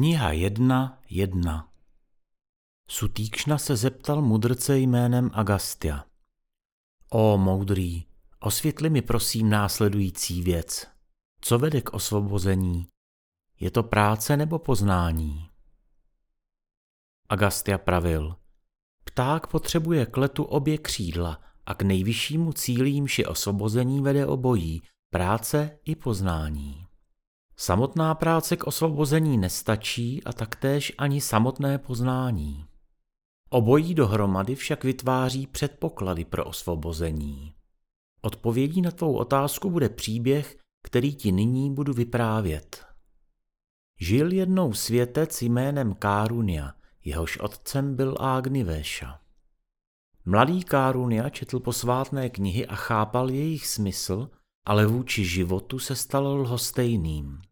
Kniha jedna jedna Sutíkšna se zeptal mudrce jménem Agastia. O moudrý, osvětli mi prosím následující věc. Co vede k osvobození? Je to práce nebo poznání? Agastia pravil. Pták potřebuje k letu obě křídla a k nejvyššímu cíli jímž je osvobození vede obojí, práce i poznání. Samotná práce k osvobození nestačí a taktéž ani samotné poznání. Obojí dohromady však vytváří předpoklady pro osvobození. Odpovědí na tvou otázku bude příběh, který ti nyní budu vyprávět. Žil jednou světec jménem Kárunia, jehož otcem byl Agnivéša. Mladý Kárunia četl posvátné knihy a chápal jejich smysl, ale vůči životu se stal lhostejným.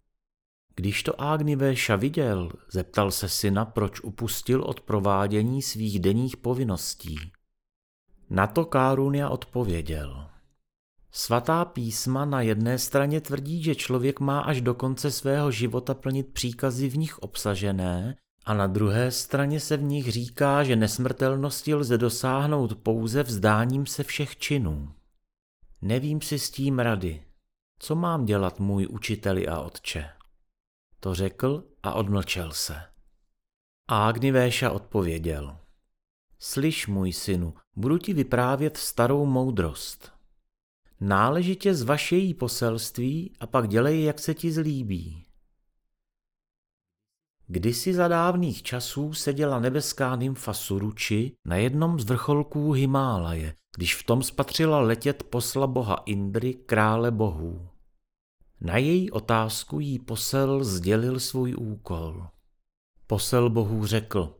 Když to Agnivéša viděl, zeptal se syna, proč upustil od provádění svých denních povinností. Na to Kárunia odpověděl. Svatá písma na jedné straně tvrdí, že člověk má až do konce svého života plnit příkazy v nich obsažené, a na druhé straně se v nich říká, že nesmrtelnosti lze dosáhnout pouze vzdáním se všech činů. Nevím si s tím rady. Co mám dělat, můj učiteli a otče? To řekl a odmlčel se. A Agnivéša odpověděl. Slyš, můj synu, budu ti vyprávět starou moudrost. Náležitě zvaš její poselství a pak dělej, jak se ti zlíbí. Kdysi za dávných časů seděla nebeská nymfa Suruči na jednom z vrcholků Himálaje, když v tom spatřila letět posla boha Indry, krále bohů. Na její otázku jí posel sdělil svůj úkol. Posel bohů řekl,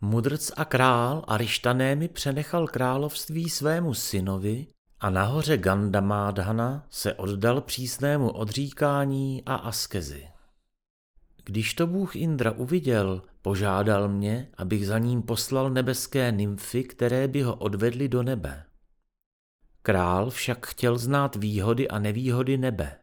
mudrc a král Arištané mi přenechal království svému synovi a nahoře Gandamádhana se oddal přísnému odříkání a askezi. Když to bůh Indra uviděl, požádal mě, abych za ním poslal nebeské nymfy, které by ho odvedly do nebe. Král však chtěl znát výhody a nevýhody nebe.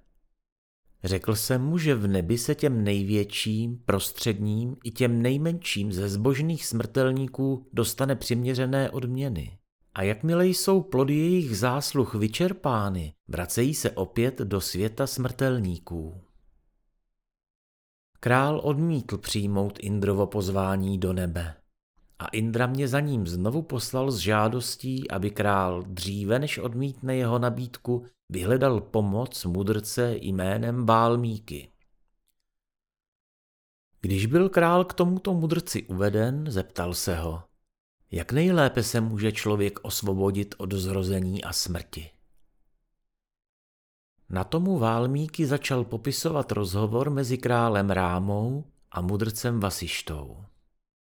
Řekl jsem mu, že v nebi se těm největším, prostředním i těm nejmenším ze zbožných smrtelníků dostane přiměřené odměny. A jakmile jsou plody jejich zásluh vyčerpány, vracejí se opět do světa smrtelníků. Král odmítl přijmout Indrovo pozvání do nebe. A Indra mě za ním znovu poslal s žádostí, aby král dříve než odmítne jeho nabídku, vyhledal pomoc mudrce jménem Bálmíky. Když byl král k tomuto mudrci uveden, zeptal se ho, jak nejlépe se může člověk osvobodit od zrození a smrti. Na tomu Válmíky začal popisovat rozhovor mezi králem Rámou a mudrcem Vasištou.